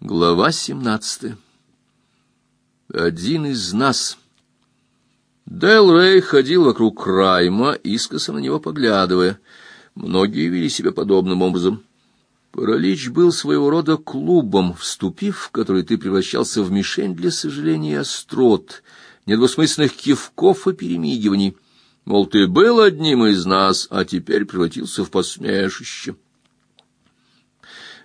Глава семнадцатая. Один из нас. Дэл Рэй ходил вокруг Райма, искоса на него поглядывая. Многие вели себя подобным образом. Паралич был своего рода клубом, вступив в который ты превращался в мишень для сожаления и острот, недвусмысленных кивков и перемигиваний. Мол, ты был одним из нас, а теперь превратился в посмешище.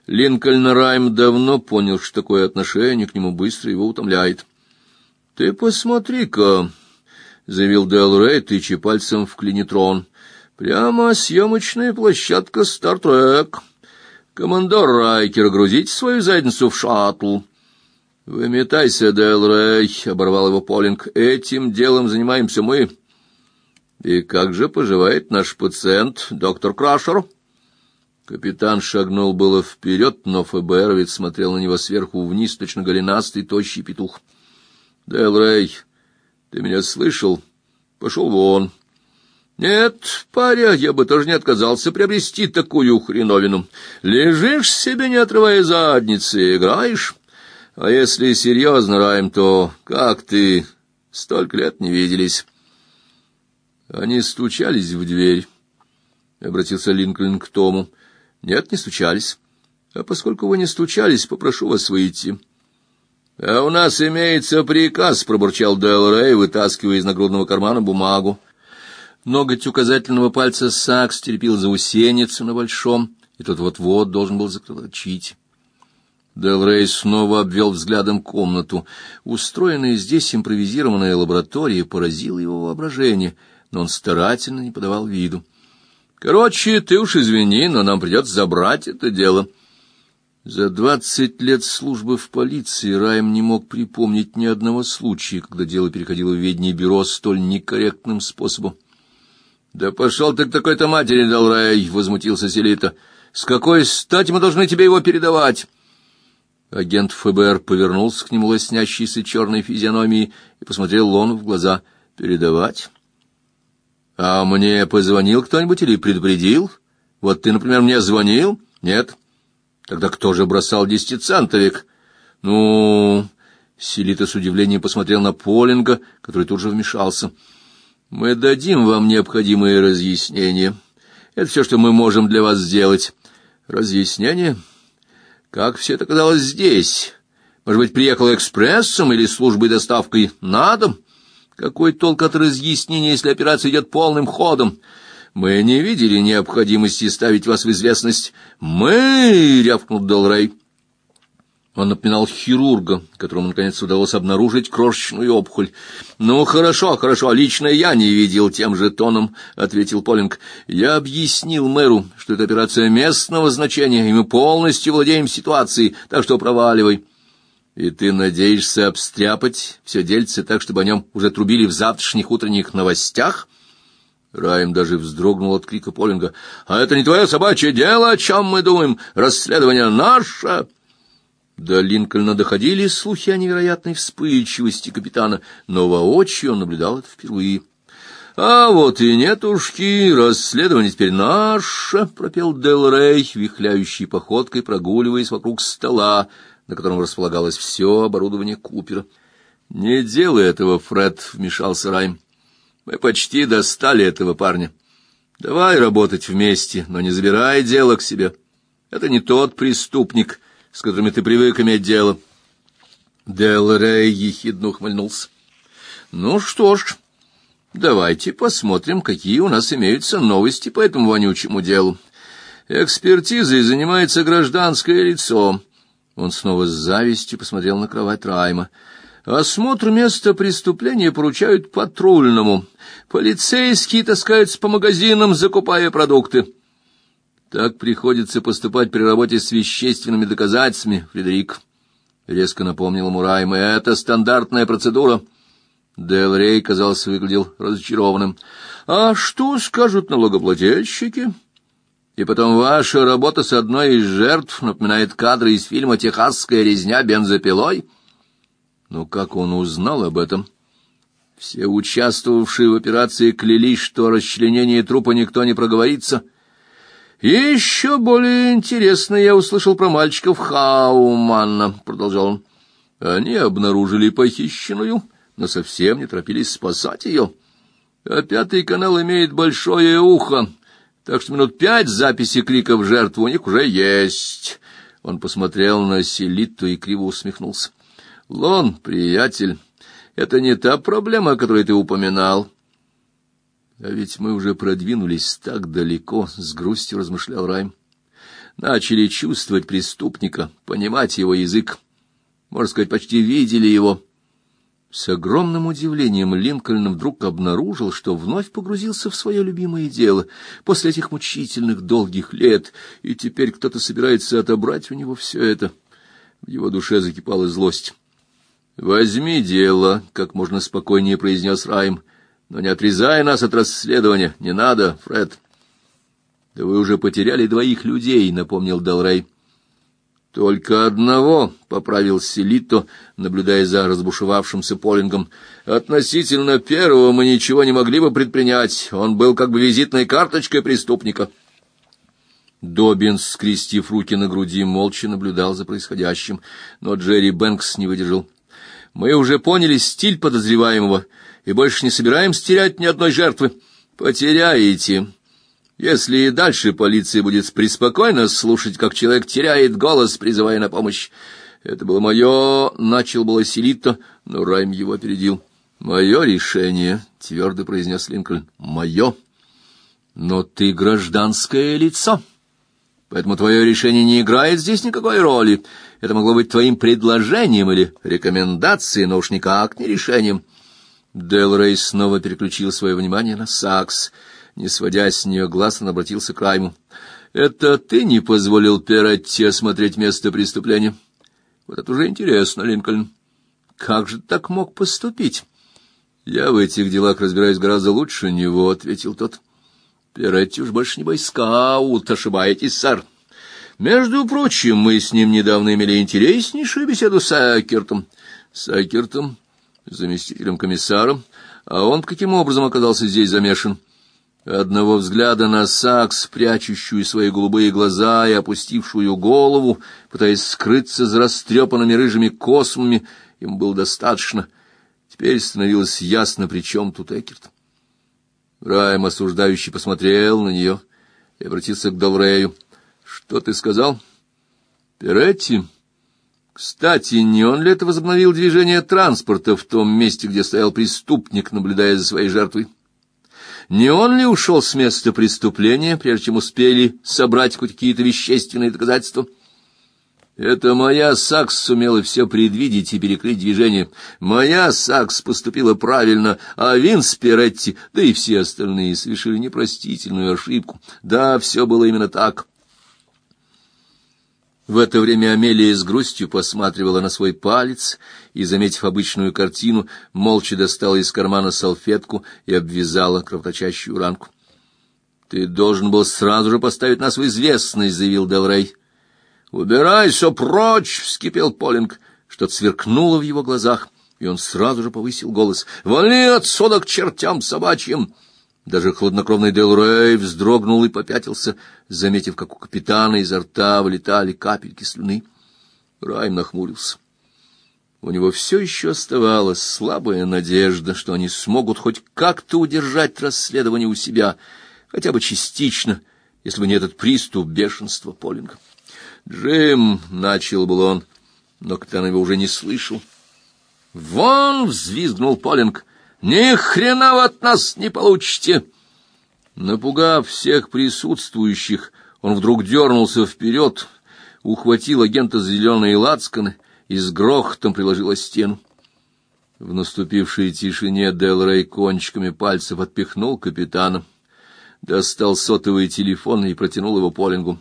Линкольн Райм давно понял, что такое отношение к нему быстро его утомляет. — Ты посмотри-ка, — заявил Дэл Рэй, тыча пальцем в клинитрон. — Прямо съемочная площадка «Стартрек». Командор Райкер, грузите свою задницу в шаттл. — Выметайся, Дэл Рэй, — оборвал его Полинг. — Этим делом занимаемся мы. — И как же поживает наш пациент, доктор Крашер? — Капитан шагнул было вперед, но ФБРовец смотрел на него сверху вниз, точно голенастый, тощий петух. — Дэл Рэй, ты меня слышал? Пошел вон. — Нет, паря, я бы тоже не отказался приобрести такую хреновину. Лежишь себе, не отрывая задницы, играешь. А если серьезно, Райм, то как ты? Столько лет не виделись. Они стучались в дверь. — обратился Линкольн к Тому. Нет, не стучались. А поскольку вы не стучались, попрошу вас выйти. А у нас имеется приказ, пробурчал Дэл Рэй, вытаскивая из нагрудного кармана бумагу. Ноготь указательного пальца Сакс терпел заусеницу на большом, и тот вот-вот должен был заколочить. Дэл Рэй снова обвел взглядом комнату. Устроенная здесь импровизированная лаборатория поразила его воображение, но он старательно не подавал виду. Короче, ты уж извини, но нам придется забрать это дело. За двадцать лет службы в полиции Райм не мог припомнить ни одного случая, когда дело переходило в ведение бюро столь некорректным способом. Да пошел ты к такой-то матери, Далрай, возмутился Селита. С какой стати мы должны тебе его передавать? Агент ФБР повернулся к нему лоснящейся черной физиономией и посмотрел Лону в глаза. Передавать? А мне позвонил кто-нибудь или предупредил? Вот ты, например, мне звонил? Нет. Тогда кто же бросал десятицентовик? Ну, Селита с удивлением посмотрел на Полинга, который тут же вмешался. Мы дадим вам необходимые разъяснения. Это все, что мы можем для вас сделать. Разъяснение? Как все это оказалось здесь? Может быть, приехал экспрессом или службой доставкой на дом? Какой толк от разъяснения, если операция идет полным ходом? Мы не видели необходимости ставить вас в известность. Мы, рявкнул Делрей. Он напоминал хирурга, которому наконец удалось обнаружить крошечную опухоль. Ну хорошо, хорошо, лично я не видел тем же тоном, ответил Полинг. Я объяснил мэру, что это операция местного значения, и мы полностью владеем ситуацией, так что проваливай. И ты надеешься обстряпать все дельце так, чтобы о нем уже трубили в завтрашних утренних новостях? Райм даже вздрогнул от крика Полинга. А это не твое собачье дело, о чем мы думаем? Расследование наше. До Линкольна доходили слухи о невероятной вспыльчивости капитана, но воочию он наблюдал это впервые. А вот и нет ушки, расследование теперь наше, пропел Дел Рей, вихляющей походкой прогуливаясь вокруг стола, на котором располагалось все оборудование Купера. «Не делай этого, Фред», — вмешался Райм. «Мы почти достали этого парня. Давай работать вместе, но не забирай дело к себе. Это не тот преступник, с которым ты привык иметь дело». Дел Рэй ехидно ухмыльнулся. «Ну что ж, давайте посмотрим, какие у нас имеются новости по этому вонючему делу. Экспертизой занимается гражданское лицо». Он снова с завистью посмотрел на кровать Райма. Осмотр места преступления поручают патрульному. Полицейские таскаются по магазинам, закупая продукты. Так приходится поступать при работе с вещественными доказательствами, Фредерик. Резко напомнил ему Райма. Это стандартная процедура. Дел Рей, казалось, выглядел разочарованным. А что скажут налогоплательщики? И потом ваша работа с одной из жертв напоминает кадры из фильма «Техасская резня бензопилой». Но как он узнал об этом? Все участвовавшие в операции клялись, что о расчленении трупа никто не проговорится. И еще более интересно я услышал про мальчиков Хауманна, продолжал он. Они обнаружили похищенную, но совсем не торопились спасать ее. А пятый канал имеет большое ухо, так что минут пять записи криков жертв у них уже есть. Он посмотрел на Селитту и криво усмехнулся. Лон, приятель, это не та проблема, о которой ты упоминал. А ведь мы уже продвинулись так далеко, с грустью размышлял Райм. Начали чувствовать преступника, понимать его язык. Можно сказать, почти видели его. С огромным удивлением Линкольн вдруг обнаружил, что вновь погрузился в свое любимое дело после этих мучительных долгих лет, и теперь кто-то собирается отобрать у него все это. В его душе закипала злость. «Возьми дело», — как можно спокойнее произнес Райм, — «но не отрезай нас от расследования. Не надо, Фред». «Да вы уже потеряли двоих людей», — напомнил Делрей. Только одного, поправил Селито, наблюдая за разбушевавшимся Полингом. Относительно первого мы ничего не могли бы предпринять. Он был как бы визитной карточкой преступника. Добинс, скрестив руки на груди, молча наблюдал за происходящим, но Джерри Бэнкс не выдержал. Мы уже поняли стиль подозреваемого и больше не собираемся терять ни одной жертвы. Потеряете, если и дальше полиция будет преспокойно слушать, как человек теряет голос, призывая на помощь. Это было мое, начал было Селитто, но Райм его опередил. Мое решение, твердо произнес Линкольн. Мое. Но ты гражданское лицо. Поэтому твое решение не играет здесь никакой роли. Это могло быть твоим предложением или рекомендацией, но уж никак не решением. Делрей снова переключил свое внимание на сакс. Не сводя с нее глаз, он обратился к Райму. «Это ты не позволил Перетти осмотреть место преступления?» «Вот это уже интересно, Линкольн. Как же так мог поступить?» «Я в этих делах разбираюсь гораздо лучше него», — ответил тот. «Перетти уж больше не бойскаут, ошибаетесь, сэр. Между прочим, мы с ним недавно имели интереснейшую беседу с Акертом». «С Акертом, заместителем комиссара. А он каким образом оказался здесь замешан?» Одного взгляда на Сакс, прячущую свои голубые глаза и опустившую голову, пытаясь скрыться за растрепанными рыжими космами, им было достаточно. Теперь становилось ясно, при чем тут Экерт. Райм осуждающий посмотрел на нее и обратился к Долрею. — Что ты сказал? — Перетти. Кстати, не он ли это возобновил движение транспорта в том месте, где стоял преступник, наблюдая за своей жертвой? — не он ли ушел с места преступления, прежде чем успели собрать хоть какие-то вещественные доказательства? Это моя Сакс сумела все предвидеть и перекрыть движение. Моя Сакс поступила правильно, а Винс Перетти, да и все остальные совершили непростительную ошибку. Да, все было именно так. В это время Амелия с грустью посматривала на свой палец и, заметив обычную картину, молча достала из кармана салфетку и обвязала кровоточащую ранку. — Ты должен был сразу же поставить нас в известность, — заявил Делрей. — Убирайся прочь! — вскипел Полинг. Что-то сверкнуло в его глазах, и он сразу же повысил голос. — Вали отсюда к чертям собачьим! Даже хладнокровный Делрей вздрогнул и попятился, заметив, как у капитана изо рта вылетали капельки слюны. Райм нахмурился. У него все еще оставалась слабая надежда, что они смогут хоть как-то удержать расследование у себя, хотя бы частично, если бы не этот приступ бешенства Полинга. «Джим!» — начал был он, но капитан его уже не слышал. «Вон!» — взвизгнул Полинг. Ни хрена вы от нас не получите. Напугав всех присутствующих, он вдруг дернулся вперед, ухватил агента за зеленые лацканы и с грохотом приложил о стену. В наступившей тишине Делрей кончиками пальцев отпихнул капитана, достал сотовый телефон и протянул его Полингу.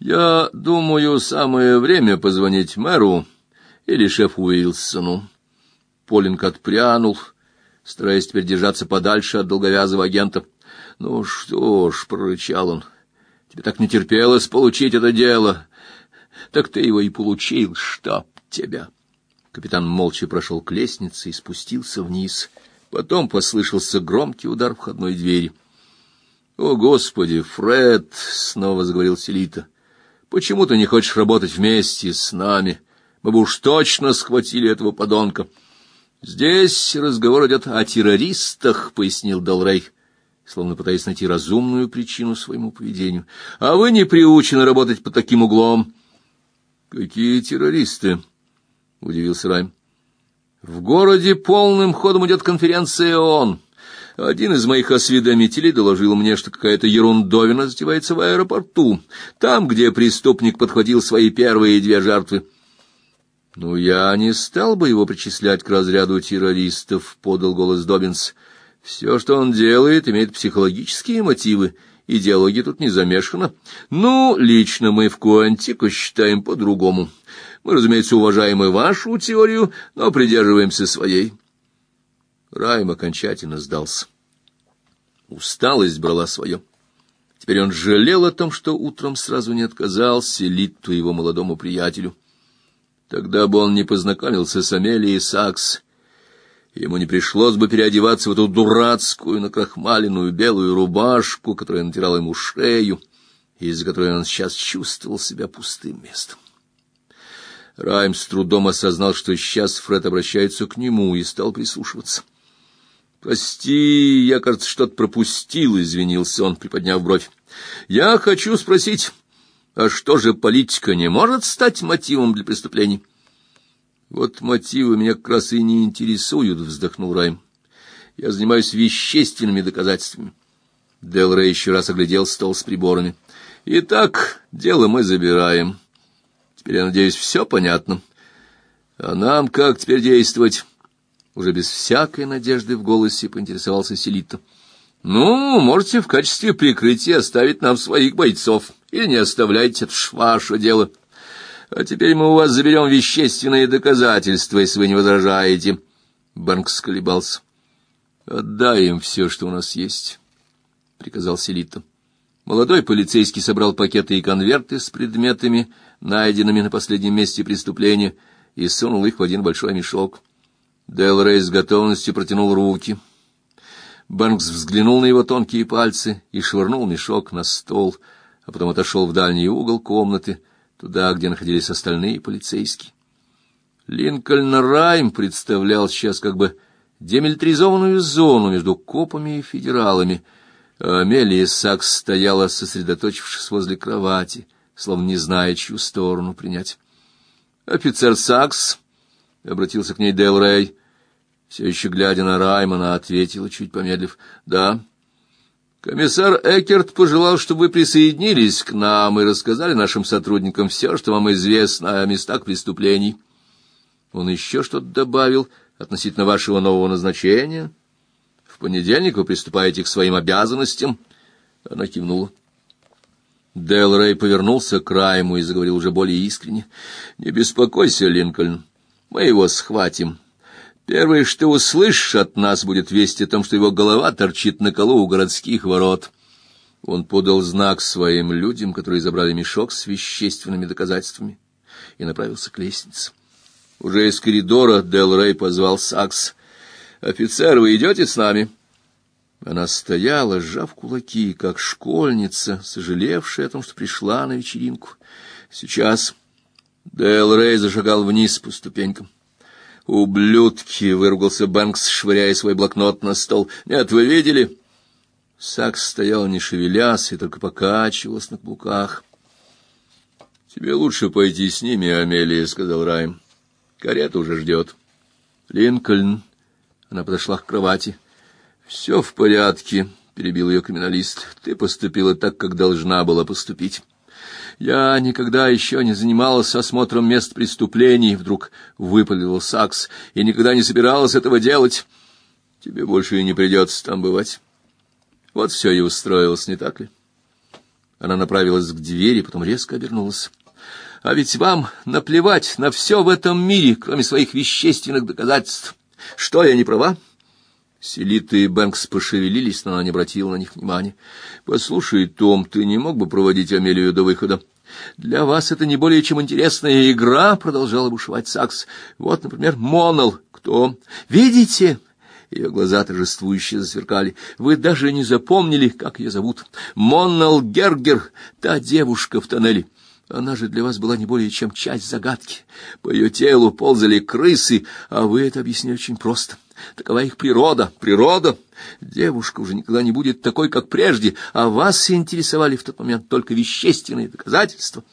«Я думаю, самое время позвонить мэру или шефу Уилсону». Полинг отпрянул, — стараясь теперь держаться подальше от долговязого агента. «Ну что ж», — прорычал он, — «тебе так не терпелось получить это дело. Так ты его и получил, штаб тебя». Капитан молча прошел к лестнице и спустился вниз. Потом послышался громкий удар входной двери. О, Господи, Фред, снова заговорил Селита. Почему ты не хочешь работать вместе с нами? Мы бы уж точно схватили этого подонка. Здесь разговор идет о террористах, пояснил Далрей, словно пытаясь найти разумную причину своему поведению. А вы не приучены работать под таким углом. Какие террористы? удивился Райм. В городе полным ходом идет конференция ООН. Один из моих осведомителей доложил мне, что какая-то ерундовина затевается в аэропорту, там, где преступник подхватил свои первые две жертвы. Ну я не стал бы его причислять к разряду террористов, подал голос Добинс. Все, что он делает, имеет психологические мотивы. Идеология тут не замешана. Ну, лично мы в Куантико считаем по-другому. Мы, разумеется, уважаем и вашу теорию, но придерживаемся своей. Райм окончательно сдался. Усталость брала свое. Теперь он жалел о том, что утром сразу не отказался Литту его молодому приятелю. Тогда бы он не познакомился с Амелией Сакс. Ему не пришлось бы переодеваться в эту дурацкую накрахмаленную белую рубашку, которая натирала ему шею, из-за которой он сейчас чувствовал себя пустым местом. Райм с трудом осознал, что сейчас Фред обращается к нему, и стал прислушиваться. Прости, я, кажется, что-то пропустил, извинился он, приподняв бровь. Я хочу спросить, а что же политика не может стать мотивом для преступлений? Вот мотивы меня как раз и не интересуют, вздохнул Райм. Я занимаюсь вещественными доказательствами. Делрей еще раз оглядел стол с приборами. Итак, дело мы забираем. Теперь, я надеюсь, все понятно. А нам как теперь действовать? Уже без всякой надежды в голосе поинтересовался Селита. Ну, можете в качестве прикрытия оставить нам своих бойцов, или не оставляйте, это ж ваше дело. А теперь мы у вас заберем вещественные доказательства, если вы не возражаете. Банкс колебался. Отдай им все, что у нас есть, приказал Селита. Молодой полицейский собрал пакеты и конверты с предметами, найденными на последнем месте преступления, и сунул их в один большой мешок. Делрей с готовностью протянул руки. Бэнкс взглянул на его тонкие пальцы и швырнул мешок на стол, а потом отошел в дальний угол комнаты, туда, где находились остальные полицейские. Линкольн Райм представлял сейчас как бы демилитаризованную зону между копами и федералами, а Амелия Сакс стояла, сосредоточившись возле кровати, словно не зная, чью сторону принять. «Офицер Сакс», — обратился к ней Дэл Рэй, все еще глядя на Раймона, ответила, чуть помедлив, «Да». Комиссар Экерт пожелал, чтобы вы присоединились к нам и рассказали нашим сотрудникам все, что вам известно о местах преступлений. Он еще что-то добавил относительно вашего нового назначения. В понедельник вы приступаете к своим обязанностям. Она кивнула. Дэл Рэй повернулся к Райму и заговорил уже более искренне. «Не беспокойся, Линкольн, мы его схватим». Первое, что услышишь от нас, будет весть о том, что его голова торчит на колу у городских ворот. Он подал знак своим людям, которые забрали мешок с вещественными доказательствами, и направился к лестнице. Уже из коридора Дел Рей позвал Сакс. «Офицер, вы идете с нами?» Она стояла, сжав кулаки, как школьница, сожалевшая о том, что пришла на вечеринку. Сейчас Дел Рей зашагал вниз по ступенькам. «Ублюдки!» — выругался Бэнкс, швыряя свой блокнот на стол. «Нет, вы видели?» Сакс стоял, не шевелясь, и только покачивался на каблуках. «Тебе лучше пойти с ними, Амелия», — сказал Райм. «Карета уже ждет». «Линкольн». Она подошла к кровати. «Все в порядке», — перебил ее криминалист. «Ты поступила так, как должна была поступить». Я никогда еще не занималась осмотром мест преступлений, вдруг выпалил Сакс, и никогда не собиралась этого делать. Тебе больше и не придется там бывать. Вот все и устроилось, не так ли? Она направилась к двери, потом резко обернулась. А ведь вам наплевать на все в этом мире, кроме своих вещественных доказательств. Что, я не права? Селита и Бэнкс пошевелились, но она не обратила на них внимания. «Послушай, Том, ты не мог бы проводить Амелию до выхода?» «Для вас это не более чем интересная игра», — продолжала бушевать Сакс. «Вот, например, Монал. Кто? Видите? Ее глаза торжествующе засверкали. Вы даже не запомнили, как ее зовут? Моннел Гергер, та девушка в тоннеле. Она же для вас была не более чем часть загадки. По ее телу ползали крысы, а вы это объяснили очень просто. Такова их природа, природа. Девушка уже никогда не будет такой, как прежде, а вас интересовали в тот момент только вещественные доказательства.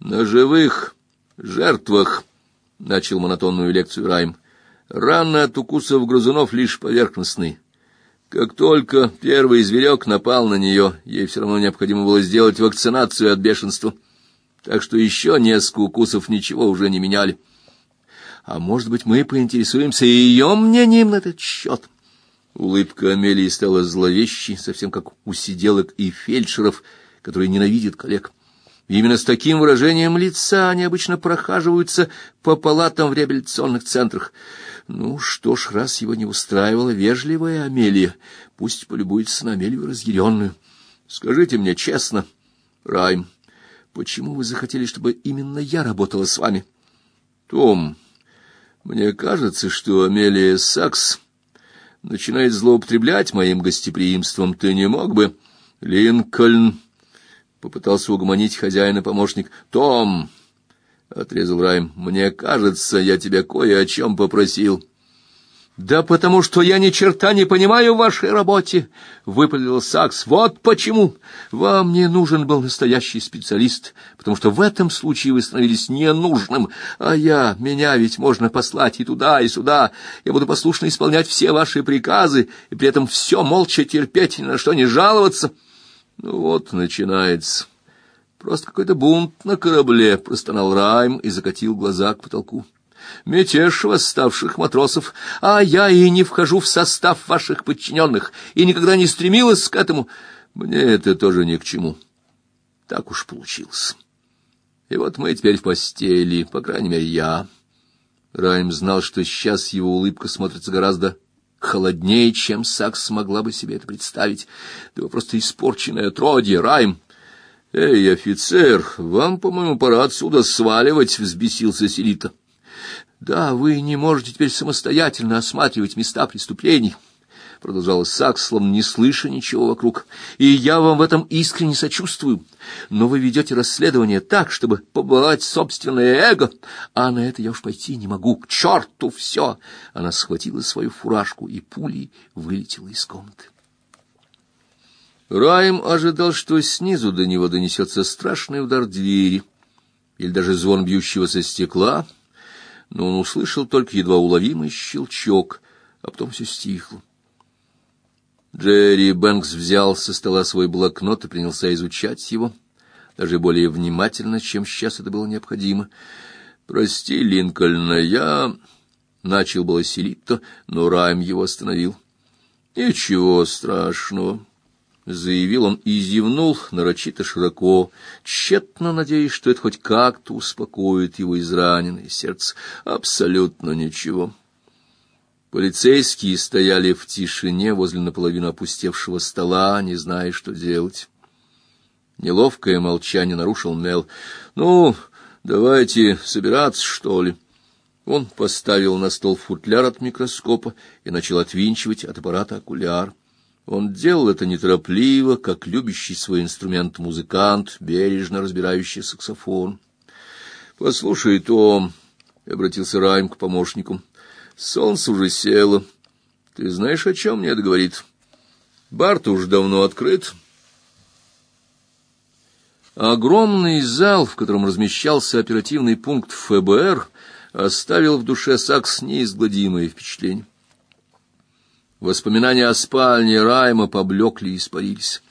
На живых жертвах, — начал монотонную лекцию Райм, — раны от укусов грызунов лишь поверхностные. Как только первый зверек напал на нее, ей все равно необходимо было сделать вакцинацию от бешенства — так что еще несколько укусов ничего уже не меняли. А может быть, мы поинтересуемся ее мнением на этот счет? Улыбка Амелии стала зловещей, совсем как у сиделок и фельдшеров, которые ненавидят коллег. именно с таким выражением лица они обычно прохаживаются по палатам в реабилитационных центрах. Ну что ж, раз его не устраивала вежливая Амелия, пусть полюбуется на Амелию разъяренную. Скажите мне честно, Райм, Почему вы захотели, чтобы именно я работала с вами? Том, мне кажется, что Амелия Сакс начинает злоупотреблять моим гостеприимством. Ты не мог бы... Линкольн попытался угомонить хозяина помощник. Том, отрезал Райм. Мне кажется, я тебя кое о чем попросил. Да потому что я ни черта не понимаю в вашей работе, выпалил Сакс. Вот почему вам не нужен был настоящий специалист, потому что в этом случае вы становились ненужным, а я, меня ведь можно послать и туда, и сюда. Я буду послушно исполнять все ваши приказы и при этом все молча терпеть ни на что не жаловаться. Ну вот начинается. Просто какой-то бунт на корабле, простонал Райм и закатил глаза к потолку мятеж восставших матросов, а я и не вхожу в состав ваших подчиненных и никогда не стремилась к этому. Мне это тоже ни к чему. Так уж получилось. И вот мы теперь в постели, по крайней мере, я. Райм знал, что сейчас его улыбка смотрится гораздо холоднее, чем Сакс смогла бы себе это представить. Да вы просто испорченное отродье, Райм. Эй, офицер, вам, по-моему, пора отсюда сваливать, взбесился Селита. Да, вы не можете теперь самостоятельно осматривать места преступлений, продолжал Сакс, словно не слыша ничего вокруг. И я вам в этом искренне сочувствую. Но вы ведете расследование так, чтобы побаловать собственное эго, а на это я уж пойти не могу. К черту все! Она схватила свою фуражку и пулей вылетела из комнаты. Райм ожидал, что снизу до него донесется страшный удар двери или даже звон бьющегося стекла — но он услышал только едва уловимый щелчок, а потом все стихло. Джерри Бэнкс взял со стола свой блокнот и принялся изучать его, даже более внимательно, чем сейчас это было необходимо. «Прости, Линкольн, я...» — начал было Селитто, но Райм его остановил. «Ничего страшного» заявил он и зевнул нарочито широко, тщетно надеясь, что это хоть как-то успокоит его израненное сердце. Абсолютно ничего. Полицейские стояли в тишине возле наполовину опустевшего стола, не зная, что делать. Неловкое молчание нарушил Мел. «Ну, давайте собираться, что ли?» Он поставил на стол футляр от микроскопа и начал отвинчивать от аппарата окуляр. Он делал это неторопливо, как любящий свой инструмент музыкант, бережно разбирающий саксофон. «Послушай, Том», — обратился Райм к помощнику, — «солнце уже село. Ты знаешь, о чем мне это говорит? Бар-то уж давно открыт». Огромный зал, в котором размещался оперативный пункт ФБР, оставил в душе Сакс неизгладимое впечатление. Воспоминания о спальне Райма поблекли и испарились.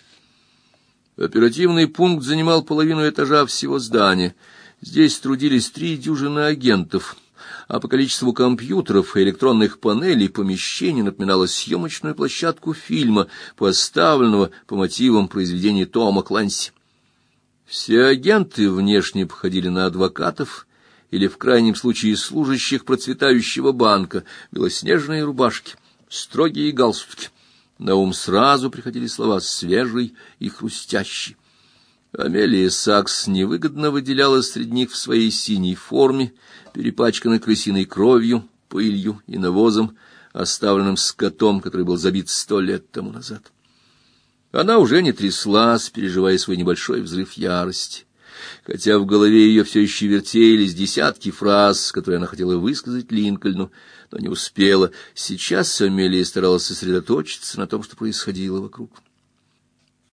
Оперативный пункт занимал половину этажа всего здания. Здесь трудились три дюжины агентов, а по количеству компьютеров и электронных панелей помещение напоминало съемочную площадку фильма, поставленного по мотивам произведения Тома Кланси. Все агенты внешне походили на адвокатов или, в крайнем случае, служащих процветающего банка, белоснежные рубашки строгие галстуки. На ум сразу приходили слова «свежий» и «хрустящий». Амелия Сакс невыгодно выделялась среди них в своей синей форме, перепачканной крысиной кровью, пылью и навозом, оставленным скотом, который был забит сто лет тому назад. Она уже не тряслась, переживая свой небольшой взрыв ярости, хотя в голове ее все еще вертелись десятки фраз, которые она хотела высказать Линкольну, но не успела. Сейчас Амелия старалась сосредоточиться на том, что происходило вокруг.